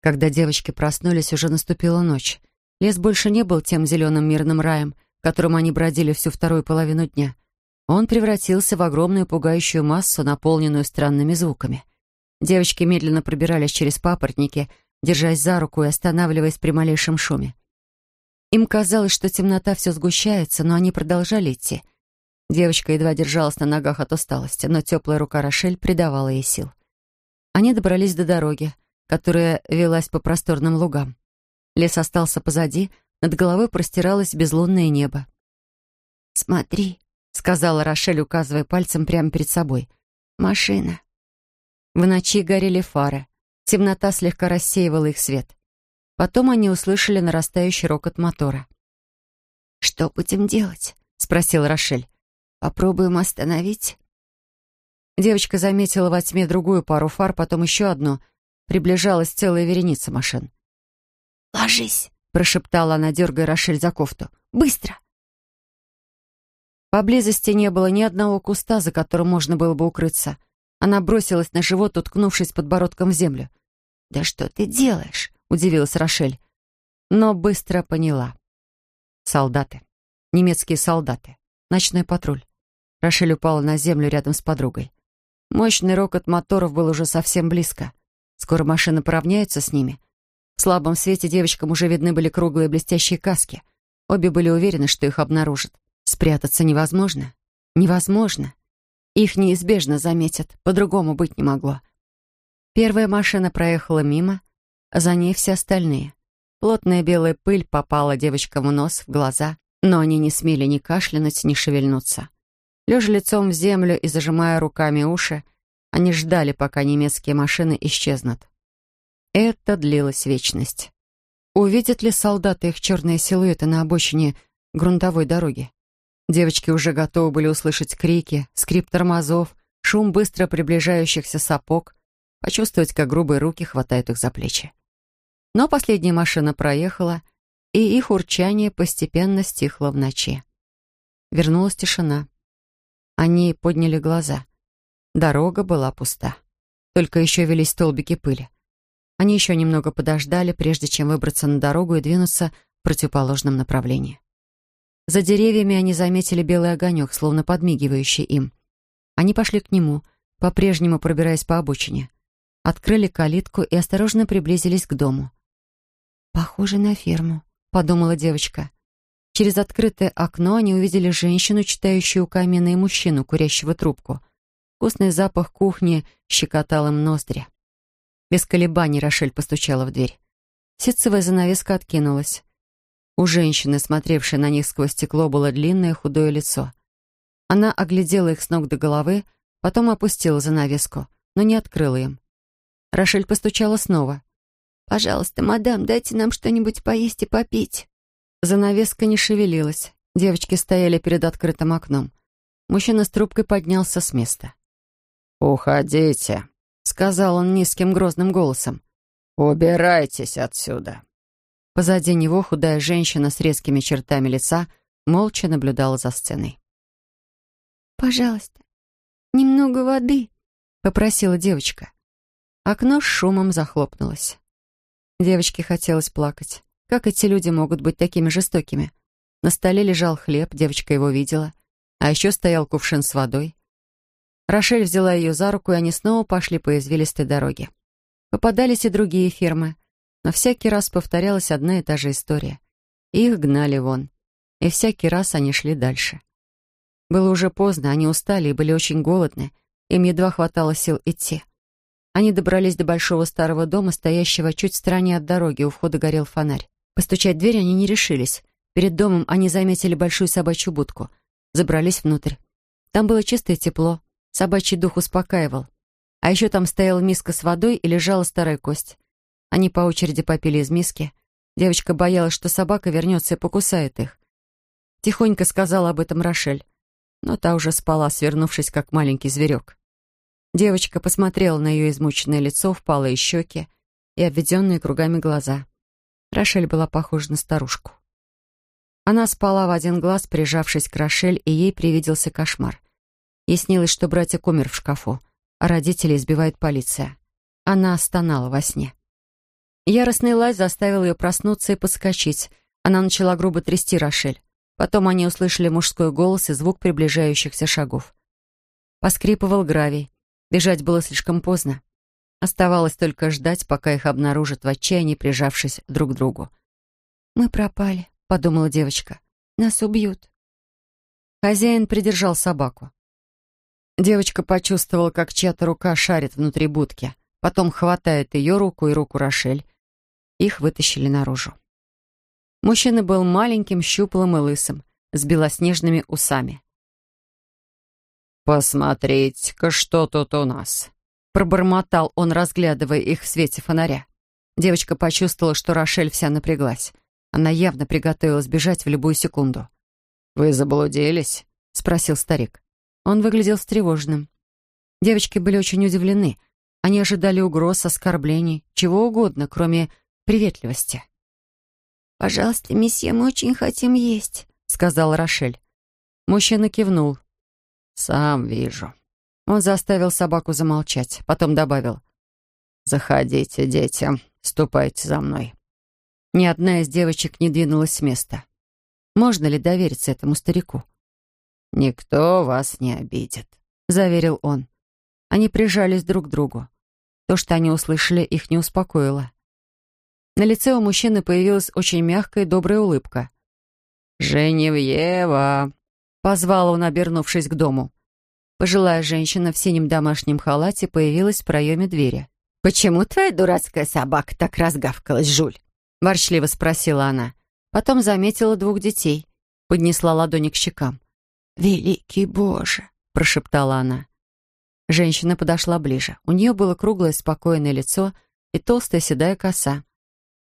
Когда девочки проснулись, уже наступила ночь. Лес больше не был тем зеленым мирным раем, в котором они бродили всю вторую половину дня. Он превратился в огромную пугающую массу, наполненную странными звуками. Девочки медленно пробирались через папоротники, держась за руку и останавливаясь при малейшем шуме. Им казалось, что темнота все сгущается, но они продолжали идти. Девочка едва держалась на ногах от усталости, но теплая рука Рошель придавала ей сил. Они добрались до дороги, которая велась по просторным лугам. Лес остался позади, над головой простиралось безлунное небо. «Смотри», — сказала Рошель, указывая пальцем прямо перед собой. «Машина». В ночи горели фары. Темнота слегка рассеивала их свет. Потом они услышали нарастающий рокот мотора. «Что будем делать?» — спросил Рошель. «Попробуем остановить?» Девочка заметила во тьме другую пару фар, потом еще одну. Приближалась целая вереница машин. «Ложись!» — прошептала она, дергая Рошель за кофту. «Быстро!» Поблизости не было ни одного куста, за которым можно было бы укрыться. Она бросилась на живот, уткнувшись подбородком в землю. «Да что ты делаешь?» — удивилась Рошель. Но быстро поняла. Солдаты. Немецкие солдаты. Ночной патруль. Рошель упала на землю рядом с подругой. Мощный рокот моторов был уже совсем близко. Скоро машина поравняется с ними. В слабом свете девочкам уже видны были круглые блестящие каски. Обе были уверены, что их обнаружат. Спрятаться невозможно. Невозможно. Их неизбежно заметят, по-другому быть не могло. Первая машина проехала мимо, а за ней все остальные. Плотная белая пыль попала девочкам в нос, в глаза, но они не смели ни кашлянуть, ни шевельнуться. Лежа лицом в землю и зажимая руками уши, они ждали, пока немецкие машины исчезнут. Это длилась вечность. Увидят ли солдаты их черные силуэты на обочине грунтовой дороги? Девочки уже готовы были услышать крики, скрип тормозов, шум быстро приближающихся сапог, почувствовать, как грубые руки хватают их за плечи. Но последняя машина проехала, и их урчание постепенно стихло в ночи. Вернулась тишина. Они подняли глаза. Дорога была пуста. Только еще велись столбики пыли. Они еще немного подождали, прежде чем выбраться на дорогу и двинуться в противоположном направлении. За деревьями они заметили белый огонек, словно подмигивающий им. Они пошли к нему, по-прежнему пробираясь по обочине. Открыли калитку и осторожно приблизились к дому. «Похоже на ферму», — подумала девочка. Через открытое окно они увидели женщину, читающую у камина, и мужчину, курящего трубку. Вкусный запах кухни щекотал им ноздри. Без колебаний Рошель постучала в дверь. Ситцевая занавеска откинулась. У женщины, смотревшей на них сквозь стекло, было длинное худое лицо. Она оглядела их с ног до головы, потом опустила занавеску, но не открыла им. Рошель постучала снова. «Пожалуйста, мадам, дайте нам что-нибудь поесть и попить». Занавеска не шевелилась. Девочки стояли перед открытым окном. Мужчина с трубкой поднялся с места. «Уходите», — сказал он низким грозным голосом. «Убирайтесь отсюда». Позади него худая женщина с резкими чертами лица молча наблюдала за сценой. «Пожалуйста, немного воды», — попросила девочка. Окно с шумом захлопнулось. Девочке хотелось плакать. Как эти люди могут быть такими жестокими? На столе лежал хлеб, девочка его видела. А еще стоял кувшин с водой. Рошель взяла ее за руку, и они снова пошли по извилистой дороге. Попадались и другие фермы — но всякий раз повторялась одна и та же история. Их гнали вон. И всякий раз они шли дальше. Было уже поздно, они устали и были очень голодны. Им едва хватало сил идти. Они добрались до большого старого дома, стоящего чуть в стороне от дороги. У входа горел фонарь. Постучать в дверь они не решились. Перед домом они заметили большую собачью будку. Забрались внутрь. Там было чистое тепло. Собачий дух успокаивал. А еще там стояла миска с водой и лежала старая кость. Они по очереди попили из миски. Девочка боялась, что собака вернется и покусает их. Тихонько сказала об этом Рошель, но та уже спала, свернувшись, как маленький зверек. Девочка посмотрела на ее измученное лицо, впалые щеки и обведенные кругами глаза. Рошель была похожа на старушку. Она спала в один глаз, прижавшись к Рошель, и ей привиделся кошмар. Ей снилось, что братик умер в шкафу, а родителей избивает полиция. Она стонала во сне. Яростный лай заставил ее проснуться и подскочить. Она начала грубо трясти Рошель. Потом они услышали мужской голос и звук приближающихся шагов. Поскрипывал гравий. Бежать было слишком поздно. Оставалось только ждать, пока их обнаружат в отчаянии, прижавшись друг к другу. «Мы пропали», — подумала девочка. «Нас убьют». Хозяин придержал собаку. Девочка почувствовала, как чья-то рука шарит внутри будки. Потом хватает ее руку и руку Рошель. Их вытащили наружу. Мужчина был маленьким, щуплым и лысым, с белоснежными усами. «Посмотрите-ка, что тут у нас!» Пробормотал он, разглядывая их в свете фонаря. Девочка почувствовала, что Рошель вся напряглась. Она явно приготовилась бежать в любую секунду. «Вы заблудились?» — спросил старик. Он выглядел встревоженным. Девочки были очень удивлены. Они ожидали угроз, оскорблений, чего угодно, кроме приветливости. «Пожалуйста, месье, мы очень хотим есть», — сказал Рошель. Мужчина кивнул. «Сам вижу». Он заставил собаку замолчать, потом добавил. «Заходите, дети, ступайте за мной». Ни одна из девочек не двинулась с места. Можно ли довериться этому старику? «Никто вас не обидит», — заверил он. Они прижались друг к другу. То, что они услышали, их не успокоило. На лице у мужчины появилась очень мягкая и добрая улыбка. «Женевьева!» — позвал он, обернувшись к дому. Пожилая женщина в синем домашнем халате появилась в проеме двери. «Почему твоя дурацкая собака так разгавкалась, Жуль?» — ворчливо спросила она. Потом заметила двух детей. Поднесла ладони к щекам. «Великий Боже!» — прошептала она. Женщина подошла ближе. У нее было круглое спокойное лицо и толстая седая коса.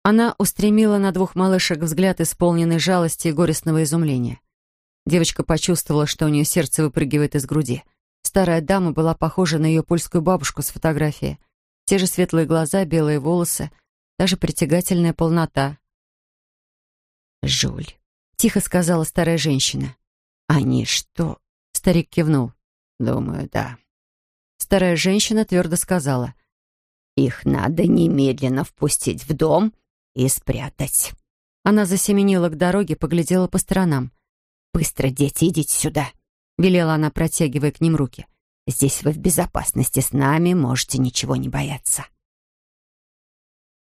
Она устремила на двух малышек взгляд, исполненный жалости и горестного изумления. Девочка почувствовала, что у нее сердце выпрыгивает из груди. Старая дама была похожа на ее польскую бабушку с фотографии. Те же светлые глаза, белые волосы, даже притягательная полнота. «Жуль», — тихо сказала старая женщина. «Они что?» — старик кивнул. «Думаю, да». Старая женщина твердо сказала. «Их надо немедленно впустить в дом и спрятать». Она засеменила к дороге, поглядела по сторонам. «Быстро, дети, идите сюда», — велела она, протягивая к ним руки. «Здесь вы в безопасности, с нами можете ничего не бояться».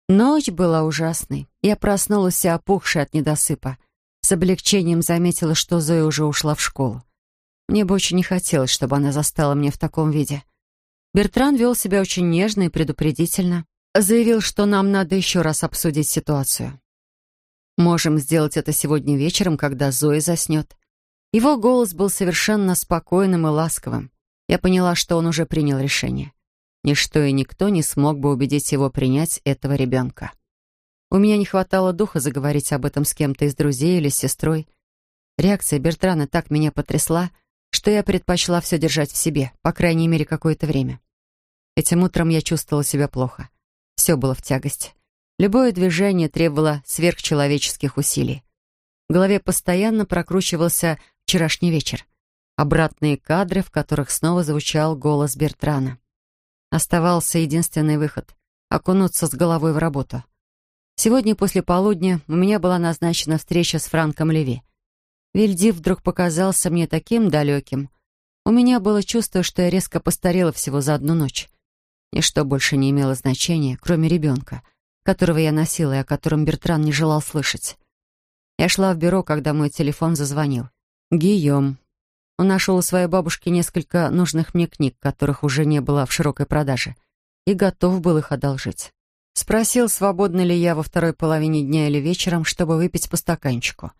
Ночь была ужасной. Я проснулась опухшая от недосыпа. С облегчением заметила, что Зоя уже ушла в школу. Мне бы очень не хотелось, чтобы она застала меня в таком виде. Бертран вел себя очень нежно и предупредительно. Заявил, что нам надо еще раз обсудить ситуацию. Можем сделать это сегодня вечером, когда Зоя заснет. Его голос был совершенно спокойным и ласковым. Я поняла, что он уже принял решение. Ничто и никто не смог бы убедить его принять этого ребенка. У меня не хватало духа заговорить об этом с кем-то из друзей или с сестрой. Реакция Бертрана так меня потрясла, что я предпочла все держать в себе, по крайней мере, какое-то время. Этим утром я чувствовала себя плохо. Все было в тягость. Любое движение требовало сверхчеловеческих усилий. В голове постоянно прокручивался вчерашний вечер. Обратные кадры, в которых снова звучал голос Бертрана. Оставался единственный выход — окунуться с головой в работу. Сегодня после полудня у меня была назначена встреча с Франком Леви. Вильди вдруг показался мне таким далеким. У меня было чувство, что я резко постарела всего за одну ночь. Ничто больше не имело значения, кроме ребенка, которого я носила и о котором Бертран не желал слышать. Я шла в бюро, когда мой телефон зазвонил. Гийом. Он нашел у своей бабушки несколько нужных мне книг, которых уже не было в широкой продаже, и готов был их одолжить. Спросил, свободна ли я во второй половине дня или вечером, чтобы выпить по стаканчику.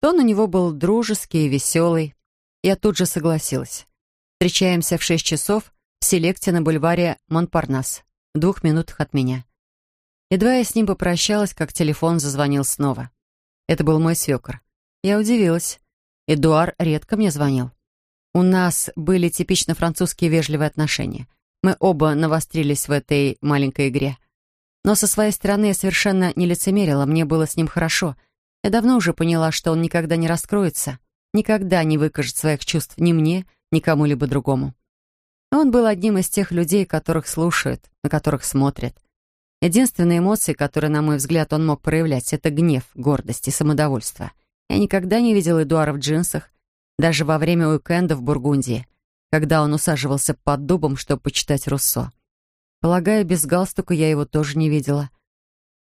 Тон у него был дружеский и веселый. Я тут же согласилась. Встречаемся в шесть часов в селекте на бульваре Монпарнас, в двух минутах от меня. Едва я с ним попрощалась, как телефон зазвонил снова. Это был мой свекор. Я удивилась. Эдуар редко мне звонил. У нас были типично французские вежливые отношения. Мы оба навострились в этой маленькой игре. Но со своей стороны я совершенно не лицемерила, мне было с ним хорошо. Я давно уже поняла, что он никогда не раскроется, никогда не выкажет своих чувств ни мне, ни кому-либо другому. Он был одним из тех людей, которых слушают, на которых смотрят. Единственные эмоции, которые, на мой взгляд, он мог проявлять, это гнев, гордость и самодовольство. Я никогда не видел Эдуара в джинсах, даже во время уикенда в Бургундии, когда он усаживался под дубом, чтобы почитать Руссо. Полагаю, без галстука я его тоже не видела.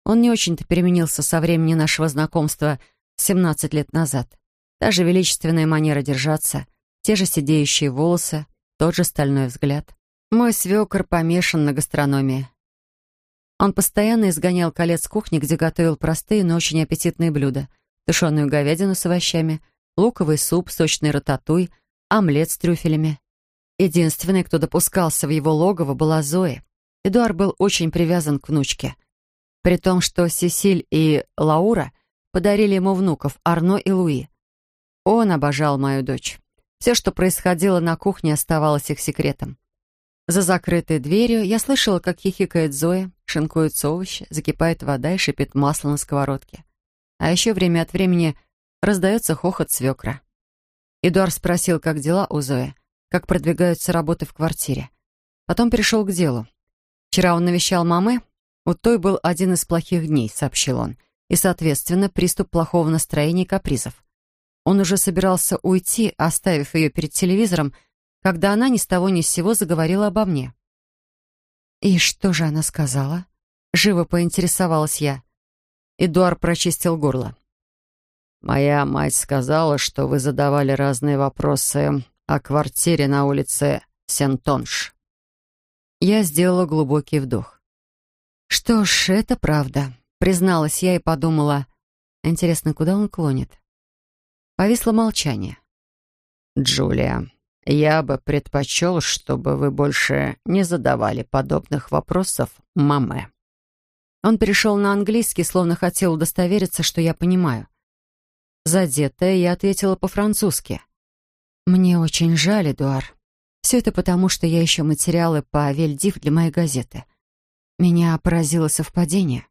Он не очень-то переменился со времени нашего знакомства 17 лет назад. Та же величественная манера держаться, те же сидеющие волосы, тот же стальной взгляд. Мой свекор помешан на гастрономии. Он постоянно изгонял колец кухни, где готовил простые, но очень аппетитные блюда. Тушеную говядину с овощами, луковый суп, сочный рататуй, омлет с трюфелями. Единственной, кто допускался в его логово, была Зоя. Эдуард был очень привязан к внучке. При том, что Сесиль и Лаура подарили ему внуков Арно и Луи. Он обожал мою дочь. Все, что происходило на кухне, оставалось их секретом. За закрытой дверью я слышала, как хихикает Зоя, шинкуются овощи, закипает вода и шипит масло на сковородке. А еще время от времени раздается хохот свекра. Эдуард спросил, как дела у Зои, как продвигаются работы в квартире. Потом перешел к делу. Вчера он навещал мамы, у той был один из плохих дней, сообщил он, и, соответственно, приступ плохого настроения и капризов. Он уже собирался уйти, оставив ее перед телевизором, когда она ни с того ни с сего заговорила обо мне. «И что же она сказала?» Живо поинтересовалась я. Эдуард прочистил горло. «Моя мать сказала, что вы задавали разные вопросы о квартире на улице Сентонш». Я сделала глубокий вдох. «Что ж, это правда», — призналась я и подумала. «Интересно, куда он клонит?» Повисло молчание. «Джулия, я бы предпочел, чтобы вы больше не задавали подобных вопросов маме». Он перешел на английский, словно хотел удостовериться, что я понимаю. Задетая, я ответила по-французски. «Мне очень жаль, Эдуар. Все это потому, что я ищу материалы по Вельдив для моей газеты. Меня поразило совпадение».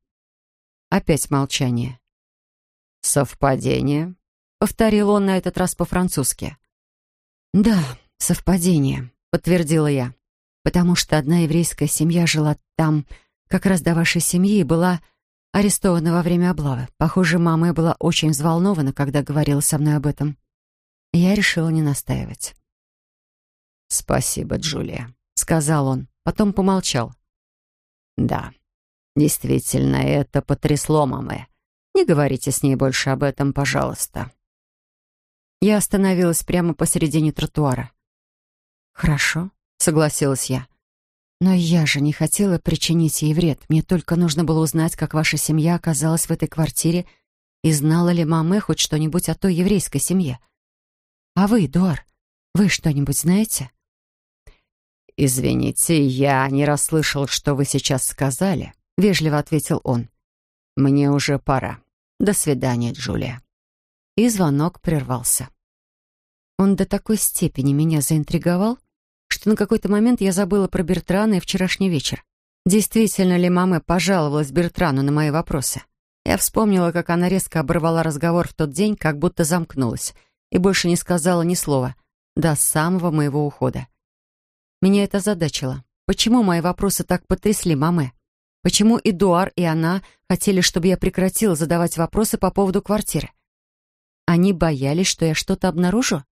Опять молчание. «Совпадение?» Повторил он на этот раз по-французски. «Да, совпадение», — подтвердила я. «Потому что одна еврейская семья жила там как раз до вашей семьи и была арестована во время облавы. Похоже, мама была очень взволнована, когда говорила со мной об этом. Я решила не настаивать». «Спасибо, Джулия», — сказал он, потом помолчал. «Да, действительно, это потрясло мамы. Не говорите с ней больше об этом, пожалуйста». Я остановилась прямо посередине тротуара. «Хорошо», — согласилась я. «Но я же не хотела причинить ей вред. Мне только нужно было узнать, как ваша семья оказалась в этой квартире и знала ли мама хоть что-нибудь о той еврейской семье. А вы, Дуар, вы что-нибудь знаете?» «Извините, я не расслышал, что вы сейчас сказали», — вежливо ответил он. «Мне уже пора. До свидания, Джулия» и звонок прервался. Он до такой степени меня заинтриговал, что на какой-то момент я забыла про Бертрана и вчерашний вечер. Действительно ли мама пожаловалась Бертрану на мои вопросы? Я вспомнила, как она резко оборвала разговор в тот день, как будто замкнулась, и больше не сказала ни слова до самого моего ухода. Меня это задачило. Почему мои вопросы так потрясли мамы? Почему Эдуар и она хотели, чтобы я прекратила задавать вопросы по поводу квартиры? Они боялись, что я что-то обнаружу?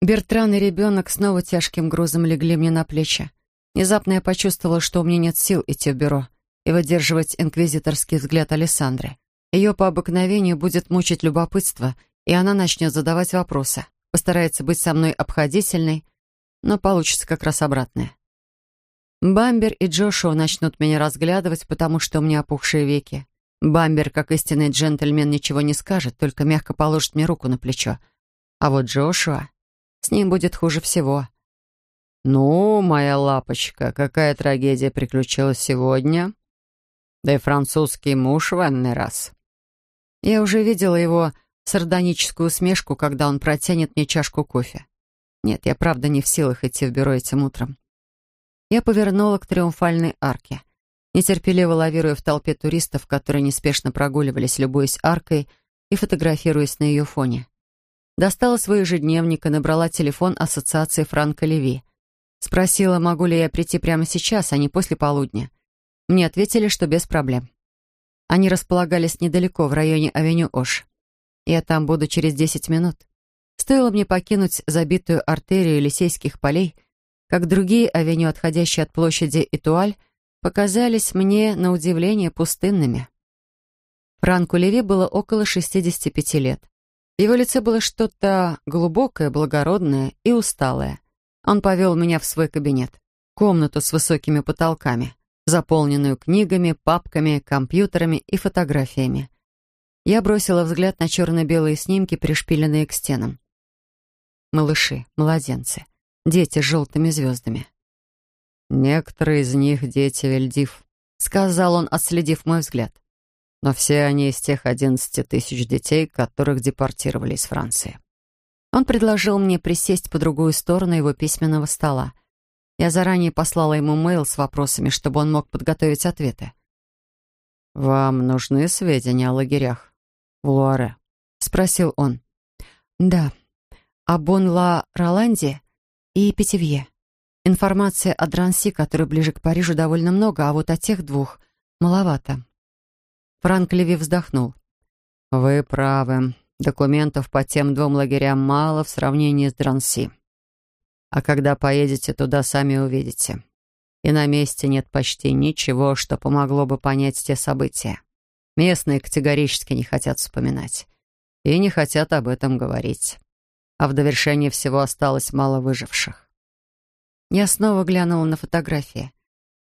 Бертран и ребенок снова тяжким грузом легли мне на плечи. Внезапно я почувствовала, что у меня нет сил идти в бюро и выдерживать инквизиторский взгляд Александры. Ее по обыкновению будет мучить любопытство, и она начнет задавать вопросы, постарается быть со мной обходительной, но получится как раз обратное. Бамбер и Джошуа начнут меня разглядывать, потому что у меня опухшие веки. Бамбер, как истинный джентльмен, ничего не скажет, только мягко положит мне руку на плечо. А вот Джошуа, с ним будет хуже всего. «Ну, моя лапочка, какая трагедия приключилась сегодня?» «Да и французский муж в раз». Я уже видела его сардоническую усмешку, когда он протянет мне чашку кофе. Нет, я правда не в силах идти в бюро этим утром. Я повернула к триумфальной арке — нетерпеливо лавируя в толпе туристов, которые неспешно прогуливались, любуясь аркой и фотографируясь на ее фоне. Достала свой ежедневник и набрала телефон Ассоциации Франко Леви. Спросила, могу ли я прийти прямо сейчас, а не после полудня. Мне ответили, что без проблем. Они располагались недалеко, в районе авеню Ош. Я там буду через 10 минут. Стоило мне покинуть забитую артерию Елисейских полей, как другие авеню, отходящие от площади Итуаль, показались мне, на удивление, пустынными. Франку Леви было около 65 лет. Его лице было что-то глубокое, благородное и усталое. Он повел меня в свой кабинет, комнату с высокими потолками, заполненную книгами, папками, компьютерами и фотографиями. Я бросила взгляд на черно-белые снимки, пришпиленные к стенам. Малыши, младенцы, дети с желтыми звездами. «Некоторые из них дети Вельдив», — сказал он, отследив мой взгляд. «Но все они из тех одиннадцати тысяч детей, которых депортировали из Франции». Он предложил мне присесть по другую сторону его письменного стола. Я заранее послала ему мейл с вопросами, чтобы он мог подготовить ответы. «Вам нужны сведения о лагерях в Луаре?» — спросил он. «Да. О Бон-Ла-Роланде и Петивье. Информации о Дранси, который ближе к Парижу, довольно много, а вот о тех двух маловато». Франк Леви вздохнул. «Вы правы. Документов по тем двум лагерям мало в сравнении с Дранси. А когда поедете туда, сами увидите. И на месте нет почти ничего, что помогло бы понять те события. Местные категорически не хотят вспоминать. И не хотят об этом говорить. А в довершение всего осталось мало выживших. Я снова глянула на фотографии.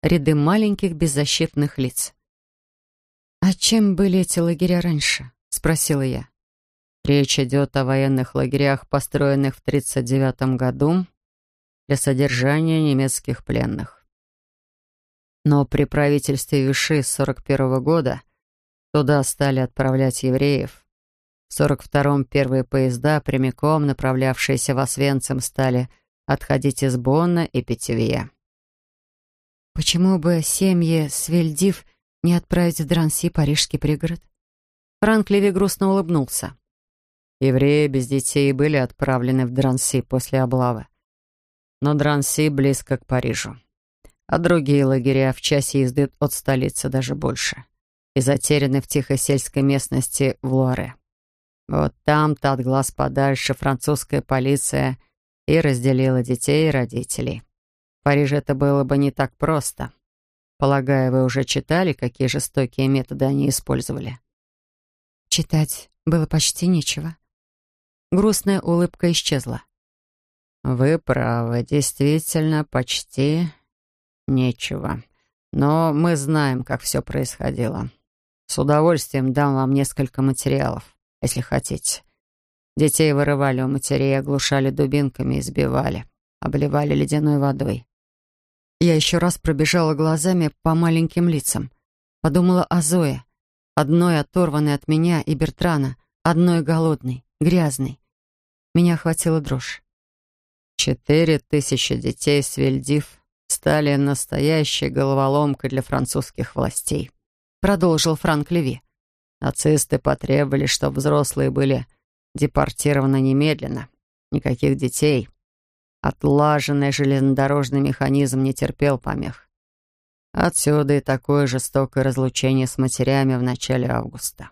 Ряды маленьких беззащитных лиц. «А чем были эти лагеря раньше?» — спросила я. Речь идет о военных лагерях, построенных в 1939 году для содержания немецких пленных. Но при правительстве Виши с 1941 года туда стали отправлять евреев. В 1942-м первые поезда, прямиком направлявшиеся в Освенцим, стали отходить из Бонна и Петевье. Почему бы семьи Свельдив не отправить в Дранси, парижский пригород? Франк Леви грустно улыбнулся. Евреи без детей были отправлены в Дранси после облавы. Но Дранси близко к Парижу. А другие лагеря в часе езды от столицы даже больше. И затеряны в тихой сельской местности в Луаре. Вот там-то от глаз подальше французская полиция и разделила детей и родителей. В Париже это было бы не так просто. Полагаю, вы уже читали, какие жестокие методы они использовали. Читать было почти нечего. Грустная улыбка исчезла. «Вы правы, действительно, почти нечего. Но мы знаем, как все происходило. С удовольствием дам вам несколько материалов, если хотите. Детей вырывали у матерей, оглушали дубинками, избивали, обливали ледяной водой. Я еще раз пробежала глазами по маленьким лицам. Подумала о Зое, одной оторванной от меня и Бертрана, одной голодной, грязной. Меня охватила дрожь. Четыре тысячи детей с Вильдив стали настоящей головоломкой для французских властей. Продолжил Франк Леви. Нацисты потребовали, чтобы взрослые были депортированы немедленно. Никаких детей. Отлаженный железнодорожный механизм не терпел помех. Отсюда и такое жестокое разлучение с матерями в начале августа.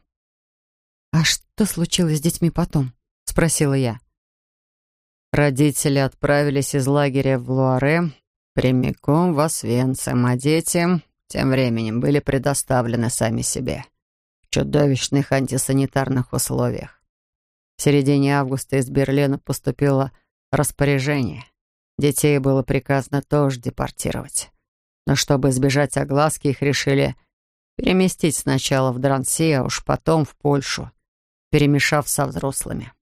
«А что случилось с детьми потом?» — спросила я. Родители отправились из лагеря в Луаре прямиком в Освенцим, а дети тем временем были предоставлены сами себе чудовищных антисанитарных условиях. В середине августа из Берлина поступило распоряжение. Детей было приказано тоже депортировать. Но чтобы избежать огласки, их решили переместить сначала в Дранси, а уж потом в Польшу, перемешав со взрослыми.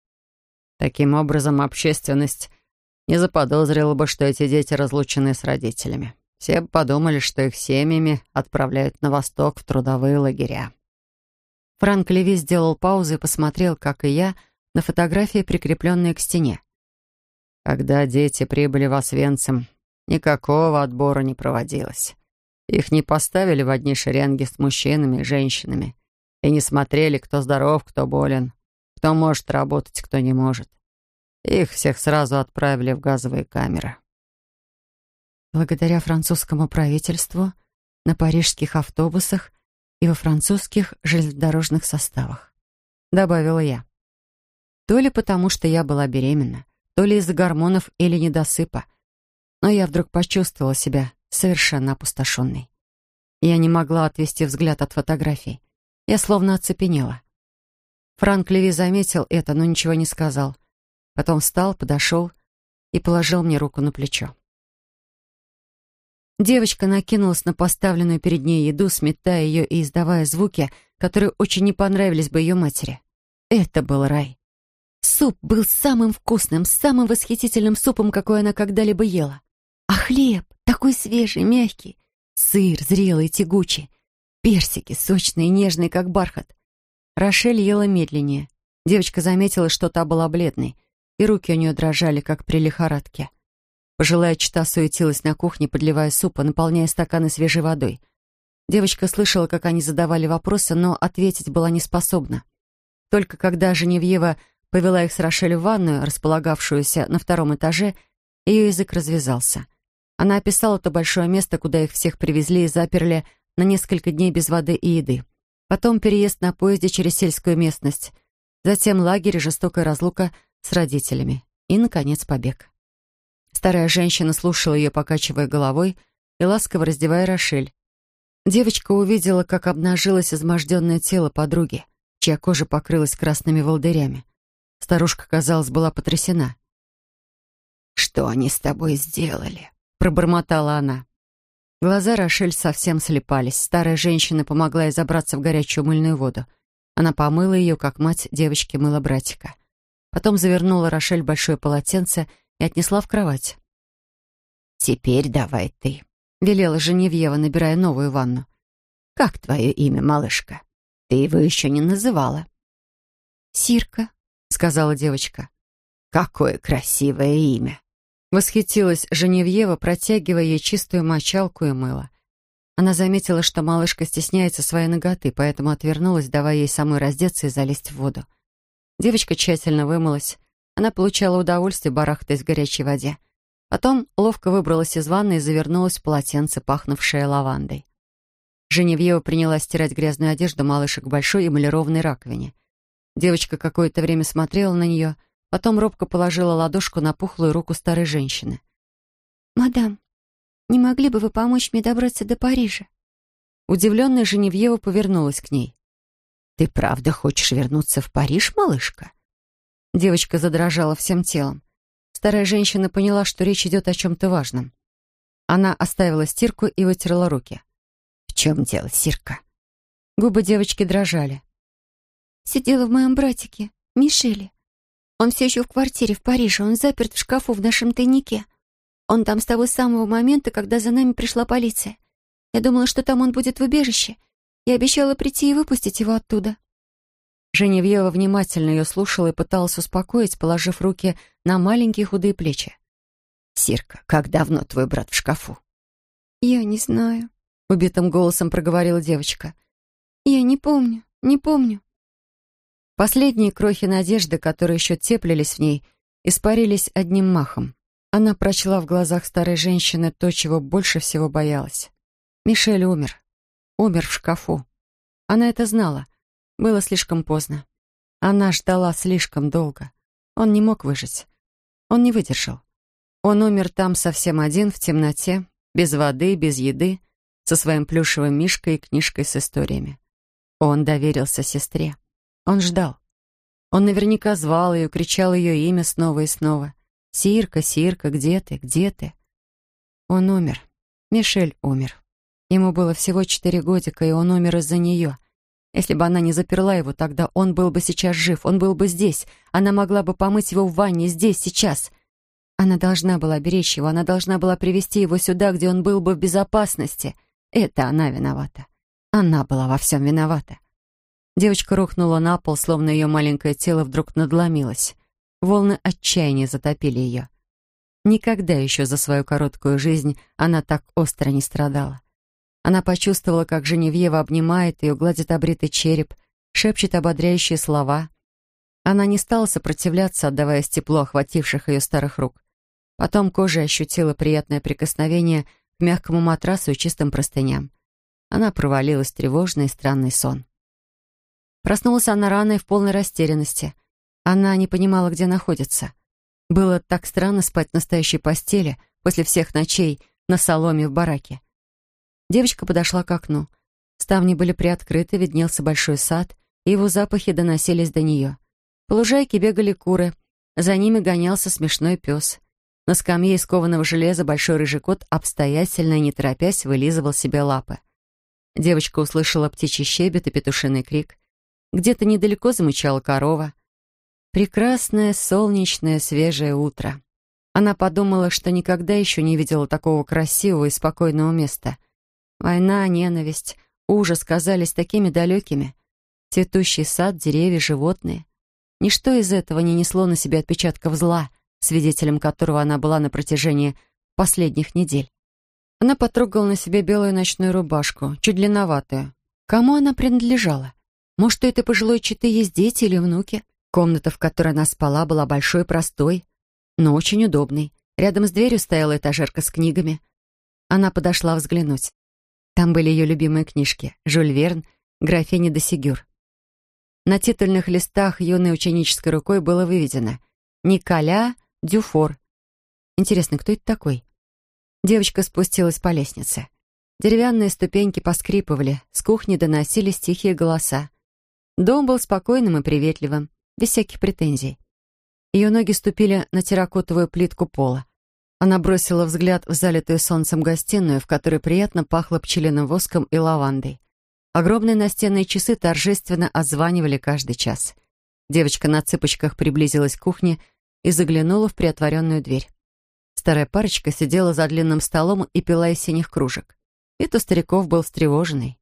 Таким образом, общественность не заподозрила бы, что эти дети разлучены с родителями. Все подумали, что их семьями отправляют на восток в трудовые лагеря. Франк Леви сделал паузу и посмотрел, как и я, на фотографии, прикрепленные к стене. Когда дети прибыли в Освенцим, никакого отбора не проводилось. Их не поставили в одни шеренги с мужчинами и женщинами и не смотрели, кто здоров, кто болен. Кто может работать, кто не может. Их всех сразу отправили в газовые камеры. Благодаря французскому правительству на парижских автобусах и во французских железнодорожных составах. Добавила я. То ли потому, что я была беременна, то ли из-за гормонов или недосыпа. Но я вдруг почувствовала себя совершенно опустошенной. Я не могла отвести взгляд от фотографий. Я словно оцепенела. Франк Леви заметил это, но ничего не сказал. Потом встал, подошел и положил мне руку на плечо. Девочка накинулась на поставленную перед ней еду, сметая ее и издавая звуки, которые очень не понравились бы ее матери. Это был рай. Суп был самым вкусным, самым восхитительным супом, какой она когда-либо ела. А хлеб такой свежий, мягкий, сыр зрелый, тягучий, персики сочные нежные, как бархат. Рошель ела медленнее. Девочка заметила, что та была бледной, и руки у нее дрожали, как при лихорадке. Пожилая чита суетилась на кухне, подливая суп и наполняя стаканы свежей водой. Девочка слышала, как они задавали вопросы, но ответить была не способна. Только когда Женевьева повела их с Рошель в ванную, располагавшуюся на втором этаже, ее язык развязался. Она описала то большое место, куда их всех привезли и заперли на несколько дней без воды и еды. Потом переезд на поезде через сельскую местность. Затем лагерь и жестокая разлука с родителями. И, наконец, побег. Старая женщина слушала ее, покачивая головой и ласково раздевая Рошель. Девочка увидела, как обнажилось изможденное тело подруги, чья кожа покрылась красными волдырями. Старушка, казалось, была потрясена. «Что они с тобой сделали?» — пробормотала она. Глаза Рошель совсем слепались. Старая женщина помогла ей забраться в горячую мыльную воду. Она помыла ее, как мать девочки мыла братика. Потом завернула Рошель большое полотенце и отнесла в кровать. «Теперь давай ты», — велела Женевьева, набирая новую ванну. «Как твое имя, малышка? Ты его еще не называла». «Сирка», — сказала девочка. «Какое красивое имя!» Восхитилась Женевьева, протягивая ей чистую мочалку и мыло. Она заметила, что малышка стесняется своей ноготы, поэтому отвернулась, давая ей самой раздеться и залезть в воду. Девочка тщательно вымылась, она получала удовольствие, барахтаясь в горячей воде. Потом ловко выбралась из ванны и завернулась в полотенце, пахнувшее лавандой. Женевьева принялась стирать грязную одежду малышек в большой эмалированной раковине. Девочка какое-то время смотрела на нее, потом робко положила ладошку на пухлую руку старой женщины. «Мадам, не могли бы вы помочь мне добраться до Парижа?» Удивленная Женевьева повернулась к ней. «Ты правда хочешь вернуться в Париж, малышка?» Девочка задрожала всем телом. Старая женщина поняла, что речь идет о чем-то важном. Она оставила стирку и вытерла руки. «В чем дело, Сирка?» Губы девочки дрожали. «Все дело в моем братике, Мишеле. Он все еще в квартире в Париже, он заперт в шкафу в нашем тайнике. Он там с того самого момента, когда за нами пришла полиция. Я думала, что там он будет в убежище. Я обещала прийти и выпустить его оттуда. Женевьева внимательно ее слушала и пыталась успокоить, положив руки на маленькие худые плечи. «Сирка, как давно твой брат в шкафу?» «Я не знаю», — убитым голосом проговорила девочка. «Я не помню, не помню». Последние крохи надежды, которые еще теплились в ней, испарились одним махом. Она прочла в глазах старой женщины то, чего больше всего боялась. Мишель умер. Умер в шкафу. Она это знала. Было слишком поздно. Она ждала слишком долго. Он не мог выжить. Он не выдержал. Он умер там совсем один, в темноте, без воды, без еды, со своим плюшевым мишкой и книжкой с историями. Он доверился сестре. Он ждал. Он наверняка звал ее, кричал ее имя снова и снова. «Сирка, Сирка, где ты, где ты?» Он умер. Мишель умер. Ему было всего четыре годика, и он умер из-за нее — если бы она не заперла его, тогда он был бы сейчас жив, он был бы здесь. Она могла бы помыть его в ванне здесь, сейчас. Она должна была беречь его, она должна была привести его сюда, где он был бы в безопасности. Это она виновата. Она была во всем виновата. Девочка рухнула на пол, словно ее маленькое тело вдруг надломилось. Волны отчаяния затопили ее. Никогда еще за свою короткую жизнь она так остро не страдала. Она почувствовала, как Женевьева обнимает ее, гладит обритый череп, шепчет ободряющие слова. Она не стала сопротивляться, отдаваясь тепло охвативших ее старых рук. Потом кожа ощутила приятное прикосновение к мягкому матрасу и чистым простыням. Она провалилась в тревожный и странный сон. Проснулась она рано и в полной растерянности. Она не понимала, где находится. Было так странно спать в настоящей постели после всех ночей на соломе в бараке. Девочка подошла к окну. Ставни были приоткрыты, виднелся большой сад, и его запахи доносились до нее. По лужайке бегали куры, за ними гонялся смешной пес. На скамье из кованого железа большой рыжий кот обстоятельно и не торопясь вылизывал себе лапы. Девочка услышала птичий щебет и петушиный крик. Где-то недалеко замычала корова. Прекрасное, солнечное, свежее утро. Она подумала, что никогда еще не видела такого красивого и спокойного места. Война, ненависть, ужас казались такими далекими. Цветущий сад, деревья, животные. Ничто из этого не несло на себе отпечатков зла, свидетелем которого она была на протяжении последних недель. Она потрогала на себе белую ночную рубашку, чуть длинноватую. Кому она принадлежала? Может, у этой пожилой четы есть дети или внуки? Комната, в которой она спала, была большой простой, но очень удобной. Рядом с дверью стояла этажерка с книгами. Она подошла взглянуть. Там были ее любимые книжки «Жюль Верн», «Графиня де Сигюр». На титульных листах юной ученической рукой было выведено «Николя Дюфор». Интересно, кто это такой? Девочка спустилась по лестнице. Деревянные ступеньки поскрипывали, с кухни доносились тихие голоса. Дом был спокойным и приветливым без всяких претензий. Ее ноги ступили на терракотовую плитку пола. Она бросила взгляд в залитую солнцем гостиную, в которой приятно пахло пчелиным воском и лавандой. Огромные настенные часы торжественно отзванивали каждый час. Девочка на цыпочках приблизилась к кухне и заглянула в приотворенную дверь. Старая парочка сидела за длинным столом и пила из синих кружек. Вид стариков был встревоженный.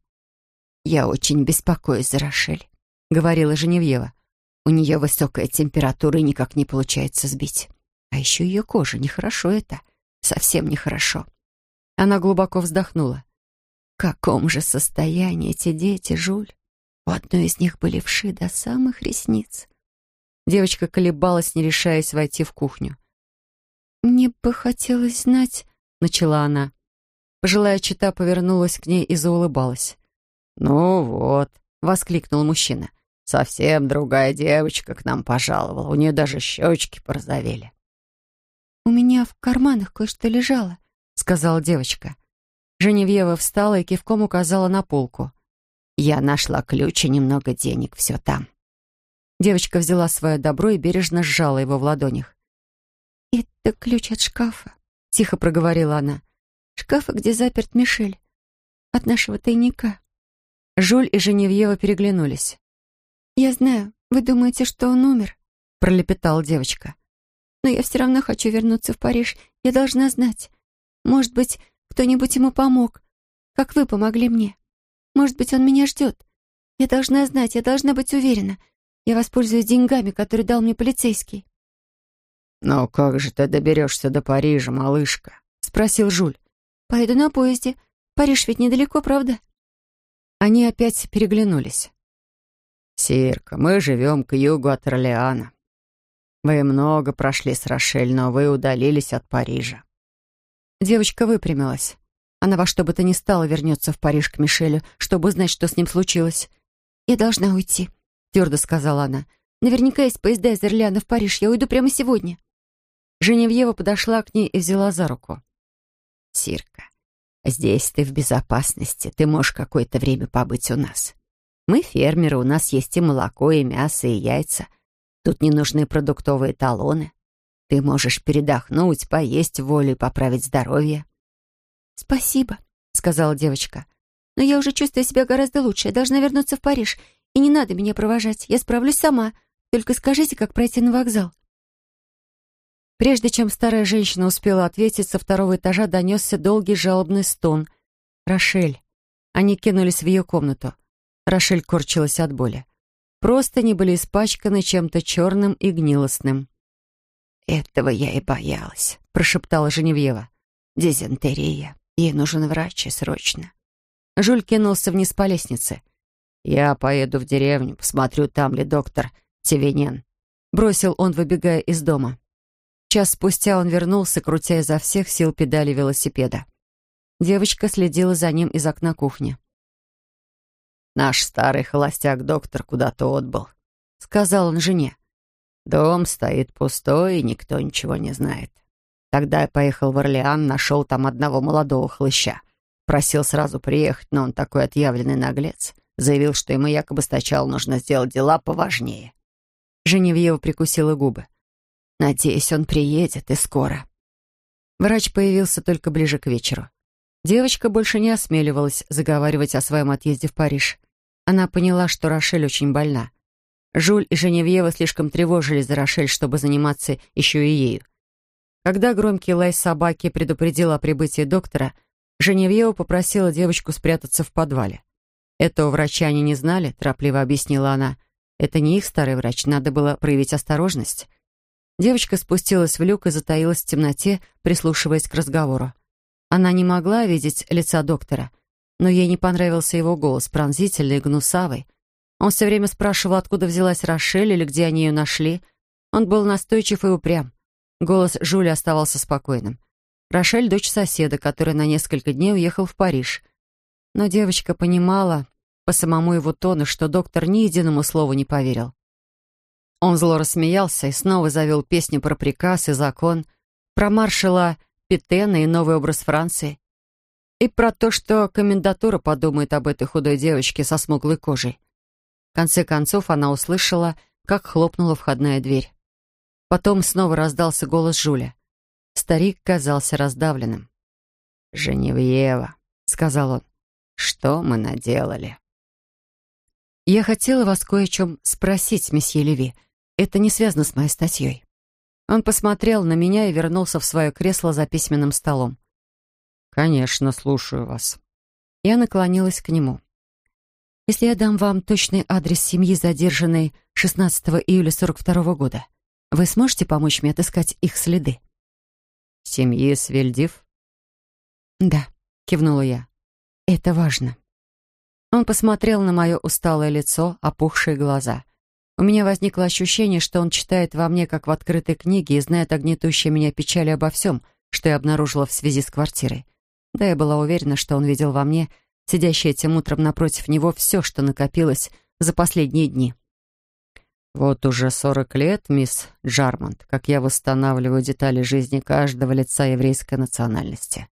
«Я очень беспокоюсь за Рошель», — говорила Женевьева. У нее высокая температура и никак не получается сбить. А еще ее кожа. Нехорошо это. Совсем нехорошо. Она глубоко вздохнула. В каком же состоянии эти дети, Жуль? У одной из них были вши до самых ресниц. Девочка колебалась, не решаясь войти в кухню. «Мне бы хотелось знать...» — начала она. Пожилая чита повернулась к ней и заулыбалась. «Ну вот», — воскликнул мужчина. Совсем другая девочка к нам пожаловала. У нее даже щечки порозовели. «У меня в карманах кое-что лежало», — сказала девочка. Женевьева встала и кивком указала на полку. «Я нашла ключ и немного денег. Все там». Девочка взяла свое добро и бережно сжала его в ладонях. «Это ключ от шкафа», — тихо проговорила она. «Шкафа, где заперт Мишель. От нашего тайника». Жуль и Женевьева переглянулись. «Я знаю, вы думаете, что он умер», — пролепетала девочка. «Но я все равно хочу вернуться в Париж. Я должна знать. Может быть, кто-нибудь ему помог, как вы помогли мне. Может быть, он меня ждет. Я должна знать, я должна быть уверена. Я воспользуюсь деньгами, которые дал мне полицейский». «Но как же ты доберешься до Парижа, малышка?» — спросил Жуль. «Поеду на поезде. Париж ведь недалеко, правда?» Они опять переглянулись. «Сирка, мы живем к югу от Орлеана. Вы много прошли с Рошель, но вы удалились от Парижа». Девочка выпрямилась. Она во что бы то ни стало вернется в Париж к Мишелю, чтобы узнать, что с ним случилось. «Я должна уйти», — твердо сказала она. «Наверняка есть поезда из Орляна в Париж. Я уйду прямо сегодня». Женевьева подошла к ней и взяла за руку. «Сирка, здесь ты в безопасности. Ты можешь какое-то время побыть у нас. Мы фермеры, у нас есть и молоко, и мясо, и яйца. Тут не нужны продуктовые талоны. Ты можешь передохнуть, поесть волю и поправить здоровье». «Спасибо», — сказала девочка. «Но я уже чувствую себя гораздо лучше. Я должна вернуться в Париж. И не надо меня провожать. Я справлюсь сама. Только скажите, как пройти на вокзал». Прежде чем старая женщина успела ответить, со второго этажа донесся долгий жалобный стон. «Рошель». Они кинулись в ее комнату. Рошель корчилась от боли. Просто не были испачканы чем-то черным и гнилостным. «Этого я и боялась», — прошептала Женевьева. «Дизентерия. Ей нужен врач и срочно». Жуль кинулся вниз по лестнице. «Я поеду в деревню, посмотрю, там ли доктор Тевенен», — бросил он, выбегая из дома. Час спустя он вернулся, крутя изо всех сил педали велосипеда. Девочка следила за ним из окна кухни. Наш старый холостяк-доктор куда-то отбыл», — сказал он жене. «Дом стоит пустой, и никто ничего не знает. Тогда я поехал в Орлеан, нашел там одного молодого хлыща. Просил сразу приехать, но он такой отъявленный наглец. Заявил, что ему якобы сначала нужно сделать дела поважнее. Женевьева прикусила губы. «Надеюсь, он приедет и скоро». Врач появился только ближе к вечеру. Девочка больше не осмеливалась заговаривать о своем отъезде в Париж. Она поняла, что Рошель очень больна. Жуль и Женевьева слишком тревожились за Рошель, чтобы заниматься еще и ею. Когда громкий лай собаки предупредил о прибытии доктора, Женевьева попросила девочку спрятаться в подвале. Этого врача они не знали, торопливо объяснила она. Это не их старый врач, надо было проявить осторожность. Девочка спустилась в люк и затаилась в темноте, прислушиваясь к разговору. Она не могла видеть лица доктора, но ей не понравился его голос, пронзительный и гнусавый. Он все время спрашивал, откуда взялась Рошель или где они ее нашли. Он был настойчив и упрям. Голос Жули оставался спокойным. Рошель — дочь соседа, который на несколько дней уехал в Париж. Но девочка понимала по самому его тону, что доктор ни единому слову не поверил. Он зло рассмеялся и снова завел песню про приказ и закон, про маршала Петена и новый образ Франции, и про то, что комендатура подумает об этой худой девочке со смуглой кожей. В конце концов она услышала, как хлопнула входная дверь. Потом снова раздался голос Жуля. Старик казался раздавленным. «Женевьева», — сказал он, — «что мы наделали?» «Я хотела вас кое о чем спросить, месье Леви. Это не связано с моей статьей». Он посмотрел на меня и вернулся в свое кресло за письменным столом. «Конечно, слушаю вас». Я наклонилась к нему. «Если я дам вам точный адрес семьи, задержанной 16 июля 42 -го года, вы сможете помочь мне отыскать их следы?» «Семьи Свельдив?» «Да», — кивнула я. «Это важно». Он посмотрел на мое усталое лицо, опухшие глаза. У меня возникло ощущение, что он читает во мне, как в открытой книге, и знает о меня печали обо всем, что я обнаружила в связи с квартирой. Да, я была уверена, что он видел во мне, сидящей этим утром напротив него, все, что накопилось за последние дни. Вот уже сорок лет, мисс Джармонт, как я восстанавливаю детали жизни каждого лица еврейской национальности,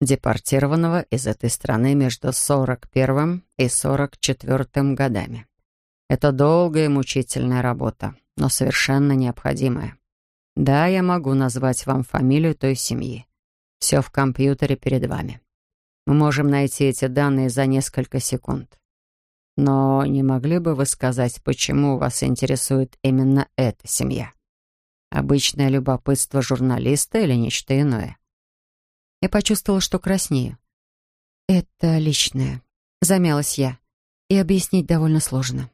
депортированного из этой страны между сорок первым и сорок четвертым годами. Это долгая и мучительная работа, но совершенно необходимая. Да, я могу назвать вам фамилию той семьи. Все в компьютере перед вами. Мы можем найти эти данные за несколько секунд. Но не могли бы вы сказать, почему вас интересует именно эта семья? Обычное любопытство журналиста или нечто иное? Я почувствовала, что краснею. «Это личное», — замялась я, — «и объяснить довольно сложно».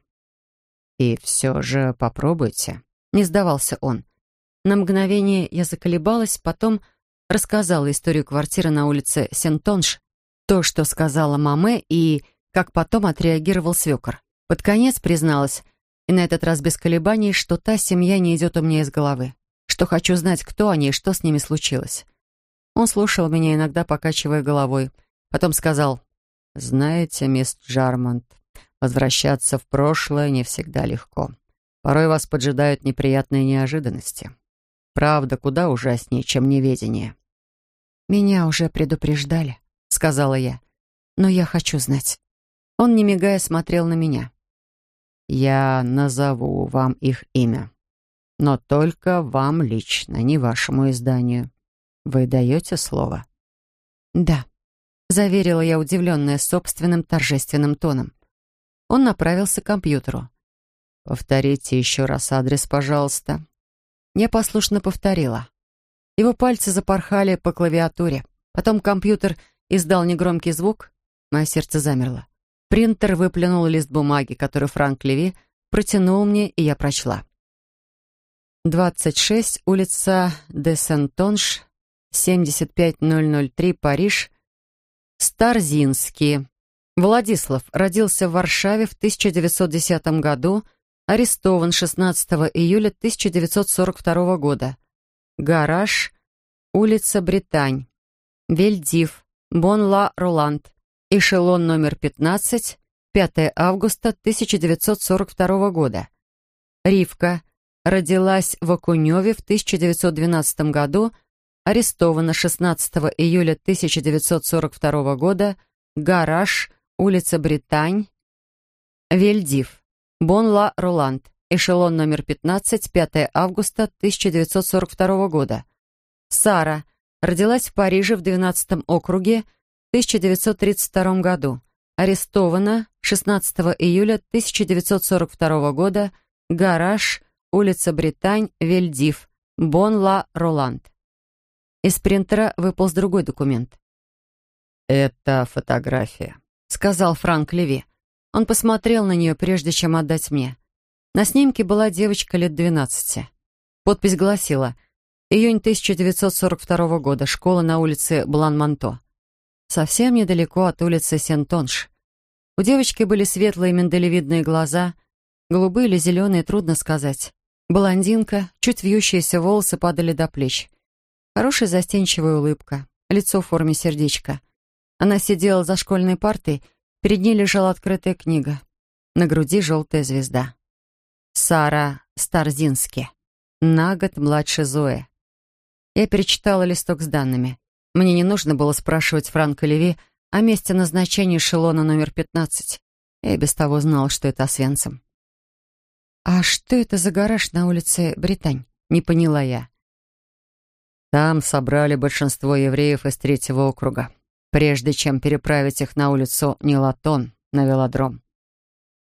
«И все же попробуйте», — не сдавался он. На мгновение я заколебалась, потом рассказала историю квартиры на улице Сентонш, то, что сказала маме, и как потом отреагировал свекор. Под конец призналась, и на этот раз без колебаний, что та семья не идет у меня из головы, что хочу знать, кто они и что с ними случилось. Он слушал меня, иногда покачивая головой. Потом сказал, «Знаете, мисс Джармонт, возвращаться в прошлое не всегда легко. Порой вас поджидают неприятные неожиданности. Правда, куда ужаснее, чем неведение». «Меня уже предупреждали», — сказала я. «Но я хочу знать». Он, не мигая, смотрел на меня. «Я назову вам их имя. Но только вам лично, не вашему изданию. Вы даете слово?» «Да», — заверила я, удивленная собственным торжественным тоном. Он направился к компьютеру. «Повторите еще раз адрес, пожалуйста». Я послушно повторила. Его пальцы запорхали по клавиатуре. Потом компьютер издал негромкий звук. Мое сердце замерло. Принтер выплюнул лист бумаги, который Франк Леви протянул мне, и я прочла. 26, улица де Сентонш, 75003, Париж, Старзинский. Владислав родился в Варшаве в 1910 году, арестован 16 июля 1942 года. Гараж, улица Британь, Вельдив, Бон-Ла-Роланд, эшелон номер 15, 5 августа 1942 года. Ривка родилась в Окуневе в 1912 году, арестована 16 июля 1942 года, гараж, улица Британь, Вельдив, Бон-Ла-Роланд, эшелон номер 15, 5 августа 1942 года. Сара родилась в Париже в 12 округе в 1932 году, арестована 16 июля 1942 года, гараж, улица Британь, Вельдив, Бон-Ла-Роланд. Из принтера выполз другой документ. «Это фотография», — сказал Франк Леви. Он посмотрел на нее, прежде чем отдать мне. На снимке была девочка лет двенадцати. Подпись гласила «Июнь 1942 года. Школа на улице Блан-Манто». Совсем недалеко от улицы Сентонш. У девочки были светлые миндалевидные глаза, голубые или зеленые, трудно сказать. Блондинка, чуть вьющиеся волосы падали до плеч. Хорошая застенчивая улыбка, лицо в форме сердечка. Она сидела за школьной партой, перед ней лежала открытая книга. На груди желтая звезда. Сара Старзински. На год младше Зои. Я перечитала листок с данными. Мне не нужно было спрашивать Франка Леви о месте назначения эшелона номер 15. Я и без того знала, что это Освенцим. «А что это за гараж на улице Британь?» — не поняла я. Там собрали большинство евреев из третьего округа, прежде чем переправить их на улицу Нилатон, на велодром.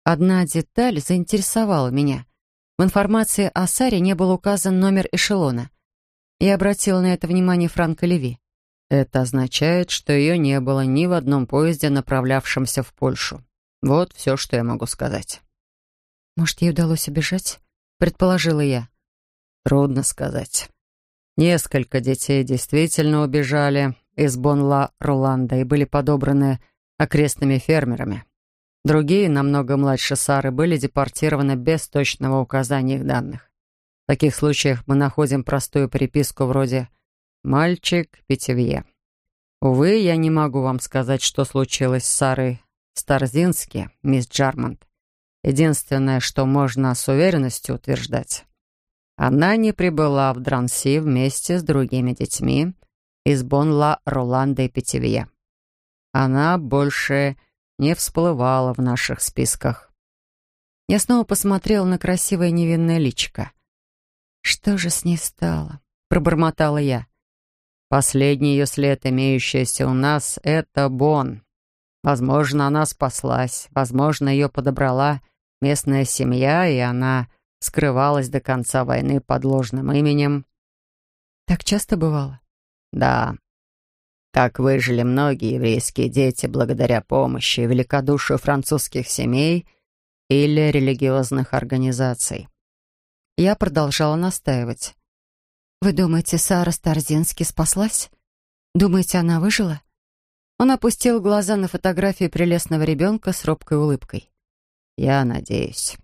Одна деталь заинтересовала меня. В информации о Саре не был указан номер эшелона. Я обратила на это внимание Франка Леви. Это означает, что ее не было ни в одном поезде, направлявшемся в Польшу. Вот все, что я могу сказать. «Может, ей удалось убежать?» — предположила я. Трудно сказать. Несколько детей действительно убежали из Бонла Роланда и были подобраны окрестными фермерами. Другие, намного младше Сары, были депортированы без точного указания их данных. В таких случаях мы находим простую приписку вроде «мальчик Питевье». Увы, я не могу вам сказать, что случилось с Сарой Старзински, мисс Джармонт. Единственное, что можно с уверенностью утверждать, она не прибыла в Дранси вместе с другими детьми из Бонла, Роланда и Петевье. Она больше не всплывала в наших списках. Я снова посмотрела на красивое невинное личико. «Что же с ней стало?» — пробормотала я. «Последний ее след, имеющийся у нас, — это Бон. Возможно, она спаслась, возможно, ее подобрала местная семья, и она скрывалась до конца войны под ложным именем. Так часто бывало? Да. Так выжили многие еврейские дети благодаря помощи и великодушию французских семей или религиозных организаций. Я продолжала настаивать. «Вы думаете, Сара Старзински спаслась? Думаете, она выжила?» Он опустил глаза на фотографию прелестного ребенка с робкой улыбкой. «Я надеюсь.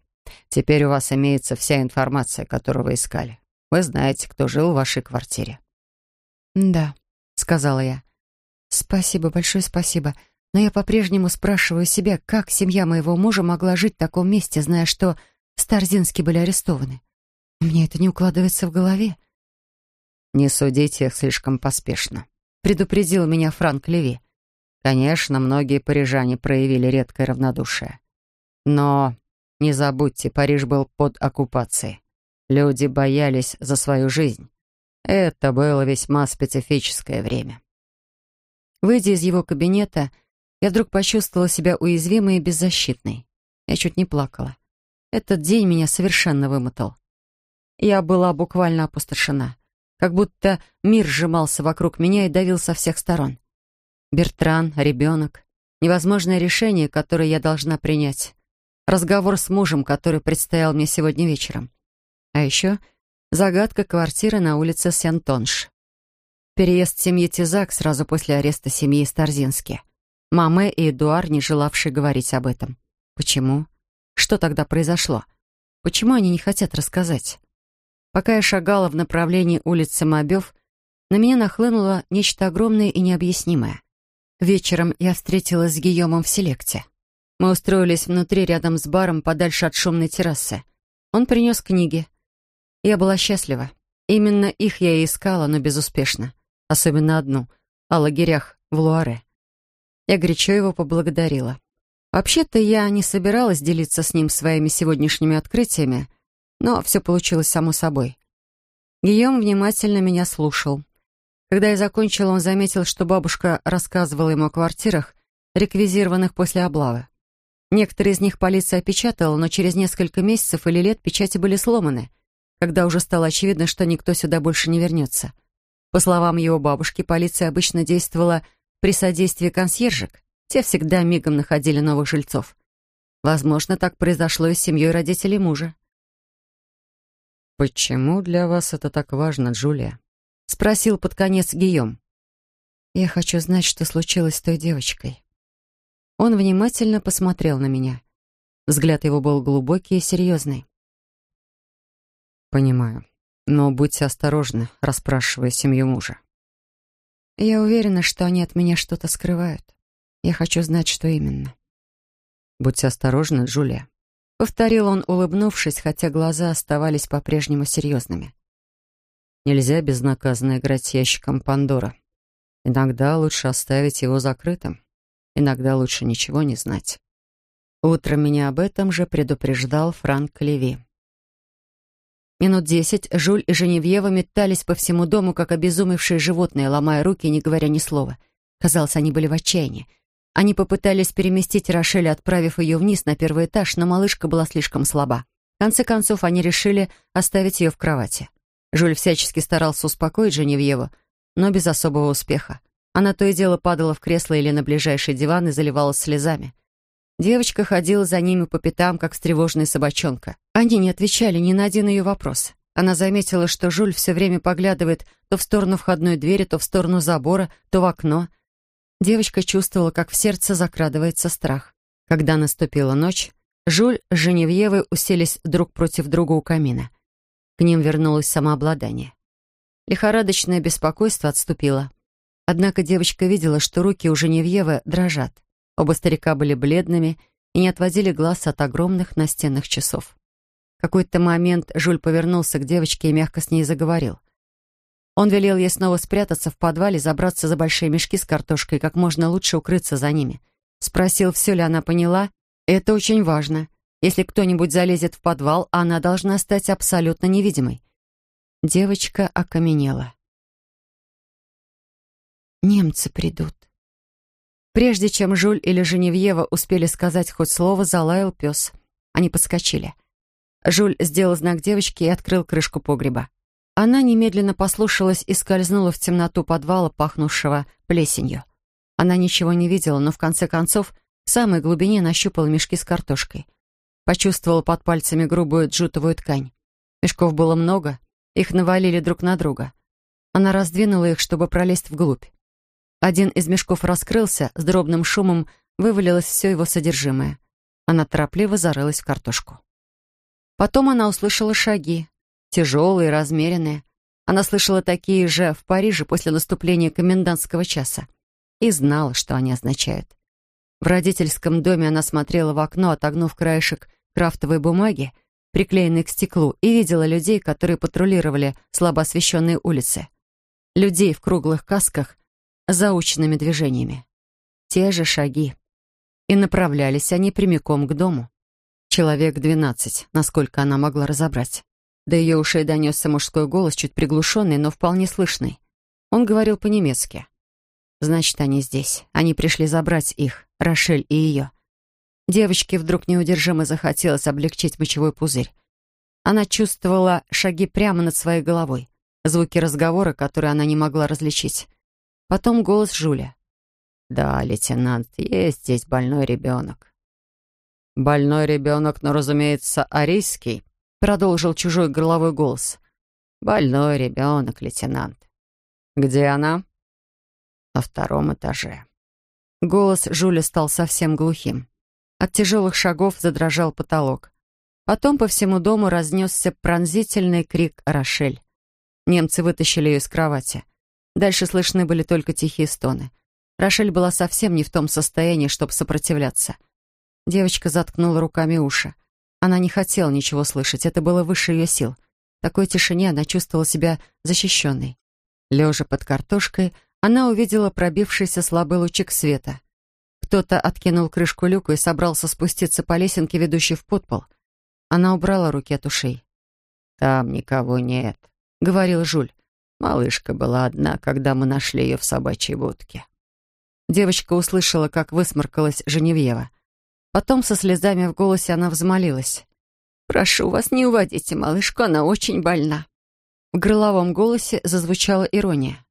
Теперь у вас имеется вся информация, которую вы искали. Вы знаете, кто жил в вашей квартире». «Да», — сказала я. «Спасибо, большое спасибо. Но я по-прежнему спрашиваю себя, как семья моего мужа могла жить в таком месте, зная, что Старзински были арестованы. Мне это не укладывается в голове». «Не судите их слишком поспешно», — предупредил меня Франк Леви. «Конечно, многие парижане проявили редкое равнодушие. Но не забудьте, Париж был под оккупацией. Люди боялись за свою жизнь. Это было весьма специфическое время. Выйдя из его кабинета, я вдруг почувствовала себя уязвимой и беззащитной. Я чуть не плакала. Этот день меня совершенно вымотал. Я была буквально опустошена. Как будто мир сжимался вокруг меня и давил со всех сторон. Бертран, ребенок, невозможное решение, которое я должна принять разговор с мужем, который предстоял мне сегодня вечером. А еще загадка квартиры на улице Сентонш. Переезд семьи Тизак сразу после ареста семьи Старзински. Маме и Эдуар, не желавшие говорить об этом. Почему? Что тогда произошло? Почему они не хотят рассказать? Пока я шагала в направлении улицы Мобёв, на меня нахлынуло нечто огромное и необъяснимое. Вечером я встретилась с Гийомом в Селекте. Мы устроились внутри, рядом с баром, подальше от шумной террасы. Он принес книги. Я была счастлива. Именно их я и искала, но безуспешно. Особенно одну — о лагерях в Луаре. Я горячо его поблагодарила. Вообще-то я не собиралась делиться с ним своими сегодняшними открытиями, но все получилось само собой. Гийом внимательно меня слушал. Когда я закончила, он заметил, что бабушка рассказывала ему о квартирах, реквизированных после облавы. Некоторые из них полиция опечатала, но через несколько месяцев или лет печати были сломаны, когда уже стало очевидно, что никто сюда больше не вернется. По словам его бабушки, полиция обычно действовала при содействии консьержек. Те всегда мигом находили новых жильцов. Возможно, так произошло и с семьей родителей мужа. «Почему для вас это так важно, Джулия?» — спросил под конец Гийом. «Я хочу знать, что случилось с той девочкой». Он внимательно посмотрел на меня. Взгляд его был глубокий и серьезный. «Понимаю. Но будьте осторожны, расспрашивая семью мужа». «Я уверена, что они от меня что-то скрывают. Я хочу знать, что именно». «Будьте осторожны, Джулия», — повторил он, улыбнувшись, хотя глаза оставались по-прежнему серьезными. «Нельзя безнаказанно играть ящиком Пандора. Иногда лучше оставить его закрытым, иногда лучше ничего не знать». Утром меня об этом же предупреждал Франк Леви. Минут десять Жуль и Женевьева метались по всему дому, как обезумевшие животные, ломая руки, не говоря ни слова. Казалось, они были в отчаянии. Они попытались переместить Рошель, отправив ее вниз на первый этаж, но малышка была слишком слаба. В конце концов, они решили оставить ее в кровати. Жуль всячески старался успокоить Женевьеву, но без особого успеха. Она то и дело падала в кресло или на ближайший диван и заливалась слезами. Девочка ходила за ними по пятам, как встревоженная собачонка. Они не отвечали ни на один ее вопрос. Она заметила, что Жуль все время поглядывает то в сторону входной двери, то в сторону забора, то в окно. Девочка чувствовала, как в сердце закрадывается страх. Когда наступила ночь, Жуль с Женевьевой уселись друг против друга у камина. К ним вернулось самообладание. Лихорадочное беспокойство отступило. Однако девочка видела, что руки у Женевьевы дрожат. Оба старика были бледными и не отводили глаз от огромных настенных часов. В какой-то момент Жуль повернулся к девочке и мягко с ней заговорил. Он велел ей снова спрятаться в подвале, забраться за большие мешки с картошкой и как можно лучше укрыться за ними. Спросил, все ли она поняла. Это очень важно. Если кто-нибудь залезет в подвал, она должна стать абсолютно невидимой. Девочка окаменела. «Немцы придут», Прежде чем Жуль или Женевьева успели сказать хоть слово, залаял пес. Они подскочили. Жуль сделал знак девочке и открыл крышку погреба. Она немедленно послушалась и скользнула в темноту подвала, пахнувшего плесенью. Она ничего не видела, но в конце концов в самой глубине нащупала мешки с картошкой. Почувствовала под пальцами грубую джутовую ткань. Мешков было много, их навалили друг на друга. Она раздвинула их, чтобы пролезть вглубь. Один из мешков раскрылся, с дробным шумом вывалилось все его содержимое. Она торопливо зарылась в картошку. Потом она услышала шаги, тяжелые, размеренные. Она слышала такие же в Париже после наступления комендантского часа и знала, что они означают. В родительском доме она смотрела в окно, отогнув краешек крафтовой бумаги, приклеенной к стеклу, и видела людей, которые патрулировали слабо освещенные улицы. Людей в круглых касках заученными движениями. Те же шаги. И направлялись они прямиком к дому. Человек двенадцать, насколько она могла разобрать. До ее ушей донесся мужской голос, чуть приглушенный, но вполне слышный. Он говорил по-немецки. Значит, они здесь. Они пришли забрать их, Рошель и ее. Девочке вдруг неудержимо захотелось облегчить мочевой пузырь. Она чувствовала шаги прямо над своей головой, звуки разговора, которые она не могла различить. Потом голос Жуля. «Да, лейтенант, есть здесь больной ребенок». «Больной ребенок, но, разумеется, арийский», — продолжил чужой горловой голос. «Больной ребенок, лейтенант». «Где она?» «На втором этаже». Голос Жуля стал совсем глухим. От тяжелых шагов задрожал потолок. Потом по всему дому разнесся пронзительный крик «Рошель». Немцы вытащили ее из кровати. Дальше слышны были только тихие стоны. Рошель была совсем не в том состоянии, чтобы сопротивляться. Девочка заткнула руками уши. Она не хотела ничего слышать, это было выше ее сил. В такой тишине она чувствовала себя защищенной. Лежа под картошкой, она увидела пробившийся слабый лучик света. Кто-то откинул крышку люка и собрался спуститься по лесенке, ведущей в подпол. Она убрала руки от ушей. «Там никого нет», — говорил Жуль. «Малышка была одна, когда мы нашли ее в собачьей будке». Девочка услышала, как высморкалась Женевьева. Потом со слезами в голосе она взмолилась. «Прошу вас, не уводите малышку, она очень больна». В горловом голосе зазвучала ирония.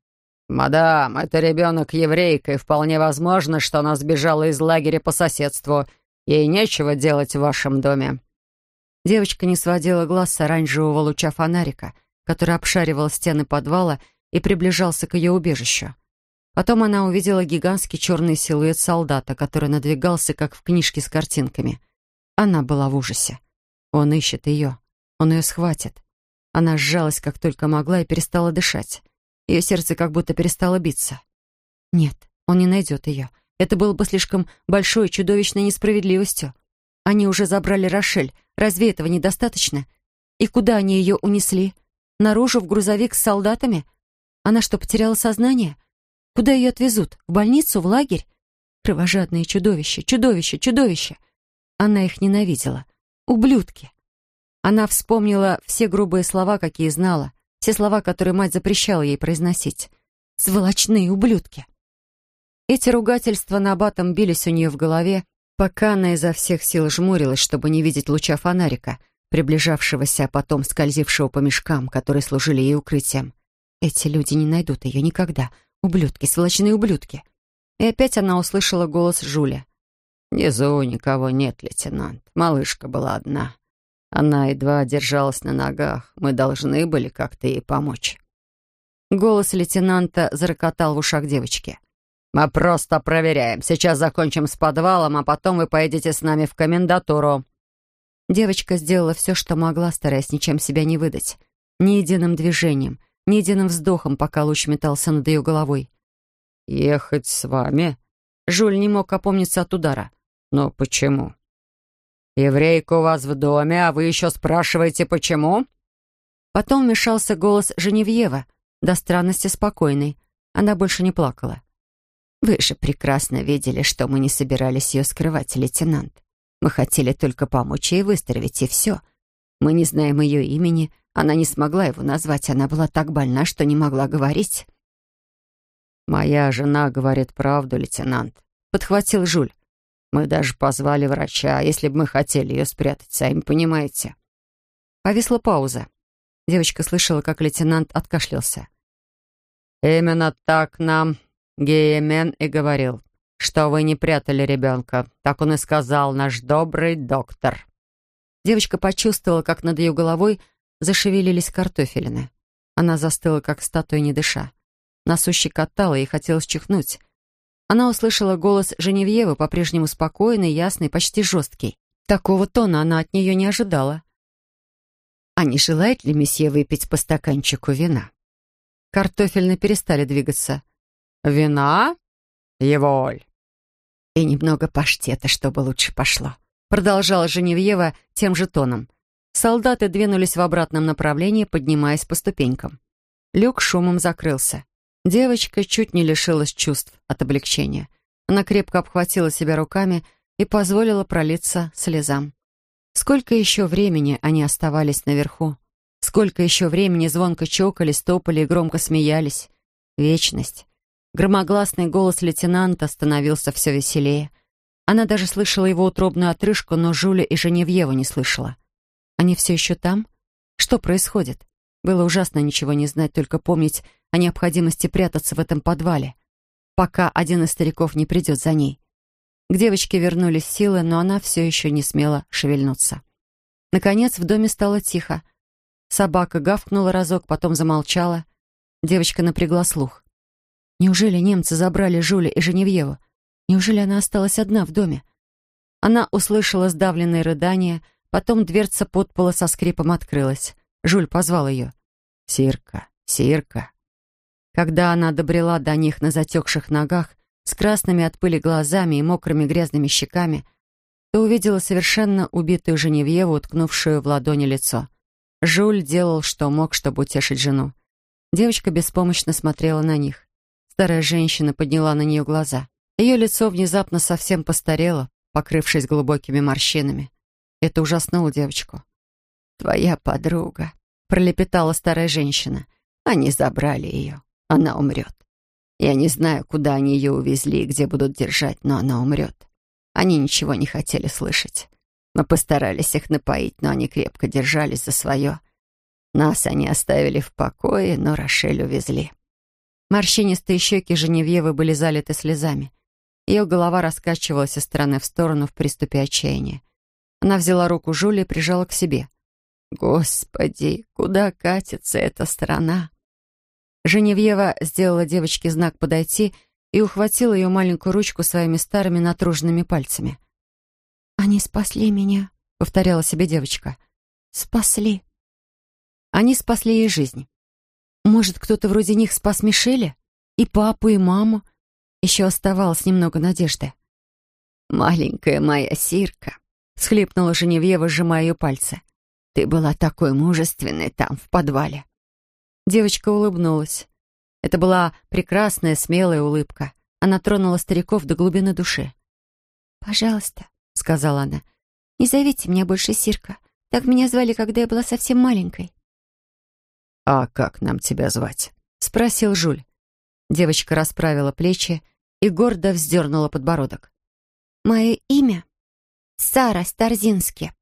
«Мадам, это ребенок еврейка, и вполне возможно, что она сбежала из лагеря по соседству. Ей нечего делать в вашем доме». Девочка не сводила глаз с оранжевого луча фонарика, который обшаривал стены подвала и приближался к ее убежищу. Потом она увидела гигантский черный силуэт солдата, который надвигался, как в книжке с картинками. Она была в ужасе. Он ищет ее. Он ее схватит. Она сжалась, как только могла, и перестала дышать. Ее сердце как будто перестало биться. Нет, он не найдет ее. Это было бы слишком большой чудовищной несправедливостью. Они уже забрали Рошель. Разве этого недостаточно? И куда они ее унесли? Наружу, в грузовик с солдатами? Она что, потеряла сознание? Куда ее отвезут? В больницу? В лагерь? Кровожадные чудовища, чудовища, чудовища. Она их ненавидела. Ублюдки. Она вспомнила все грубые слова, какие знала, все слова, которые мать запрещала ей произносить. Сволочные ублюдки. Эти ругательства на батом бились у нее в голове, пока она изо всех сил жмурилась, чтобы не видеть луча фонарика, приближавшегося, а потом скользившего по мешкам, которые служили ей укрытием. Эти люди не найдут ее никогда. Ублюдки, сволочные ублюдки. И опять она услышала голос Жуля. «Внизу никого нет, лейтенант. Малышка была одна. Она едва держалась на ногах. Мы должны были как-то ей помочь». Голос лейтенанта зарокотал в ушах девочки. «Мы просто проверяем. Сейчас закончим с подвалом, а потом вы поедете с нами в комендатуру». Девочка сделала все, что могла, стараясь ничем себя не выдать. Ни единым движением, ни единым вздохом, пока луч метался над ее головой. «Ехать с вами?» Жуль не мог опомниться от удара. «Но почему?» «Еврейка у вас в доме, а вы еще спрашиваете, почему?» Потом вмешался голос Женевьева, до странности спокойный. Она больше не плакала. «Вы же прекрасно видели, что мы не собирались ее скрывать, лейтенант. Мы хотели только помочь ей выздороветь, и все. Мы не знаем ее имени, она не смогла его назвать, она была так больна, что не могла говорить». «Моя жена говорит правду, лейтенант», — подхватил Жуль. Мы даже позвали врача, если бы мы хотели ее спрятать, сами понимаете». Повисла пауза. Девочка слышала, как лейтенант откашлялся. «Именно так нам Геймен и говорил, что вы не прятали ребенка. Так он и сказал, наш добрый доктор». Девочка почувствовала, как над ее головой зашевелились картофелины. Она застыла, как статуя, не дыша. Носу щекотала, и хотелось чихнуть. Она услышала голос Женевьевы, по-прежнему спокойный, ясный, почти жесткий. Такого тона она от нее не ожидала. «А не желает ли месье выпить по стаканчику вина?» Картофельно перестали двигаться. «Вина? Еволь!» «И немного паштета, чтобы лучше пошло», продолжала Женевьева тем же тоном. Солдаты двинулись в обратном направлении, поднимаясь по ступенькам. Люк шумом закрылся. Девочка чуть не лишилась чувств от облегчения. Она крепко обхватила себя руками и позволила пролиться слезам. Сколько еще времени они оставались наверху? Сколько еще времени звонко чокались, топали и громко смеялись? Вечность. Громогласный голос лейтенанта становился все веселее. Она даже слышала его утробную отрыжку, но Жуля и Женевьеву не слышала. Они все еще там? Что происходит? Было ужасно ничего не знать, только помнить о необходимости прятаться в этом подвале, пока один из стариков не придет за ней. К девочке вернулись силы, но она все еще не смела шевельнуться. Наконец в доме стало тихо. Собака гавкнула разок, потом замолчала. Девочка напрягла слух. Неужели немцы забрали Жуля и Женевьеву? Неужели она осталась одна в доме? Она услышала сдавленные рыдания, потом дверца подпола со скрипом открылась. Жуль позвал ее. «Сирка, Сирка». Когда она добрела до них на затекших ногах, с красными от пыли глазами и мокрыми грязными щеками, то увидела совершенно убитую Женевьеву, уткнувшую в ладони лицо. Жуль делал, что мог, чтобы утешить жену. Девочка беспомощно смотрела на них. Старая женщина подняла на нее глаза. Ее лицо внезапно совсем постарело, покрывшись глубокими морщинами. Это ужаснуло девочку. «Твоя подруга», — пролепетала старая женщина. «Они забрали ее. Она умрет. Я не знаю, куда они ее увезли и где будут держать, но она умрет. Они ничего не хотели слышать. Мы постарались их напоить, но они крепко держались за свое. Нас они оставили в покое, но Рошель увезли». Морщинистые щеки Женевьевы были залиты слезами. Ее голова раскачивалась из стороны в сторону в приступе отчаяния. Она взяла руку Жули и прижала к себе. «Господи, куда катится эта страна?» Женевьева сделала девочке знак подойти и ухватила ее маленькую ручку своими старыми натруженными пальцами. «Они спасли меня», — повторяла себе девочка. «Спасли». Они спасли ей жизнь. Может, кто-то вроде них спас Мишеля? И папу, и маму? Еще оставалось немного надежды. «Маленькая моя Сирка», — схлипнула Женевьева, сжимая ее пальцы. «Ты была такой мужественной там, в подвале». Девочка улыбнулась. Это была прекрасная, смелая улыбка. Она тронула стариков до глубины души. «Пожалуйста», — сказала она, — «не зовите меня больше Сирка. Так меня звали, когда я была совсем маленькой». «А как нам тебя звать?» — спросил Жуль. Девочка расправила плечи и гордо вздернула подбородок. «Мое имя — Сара Старзински».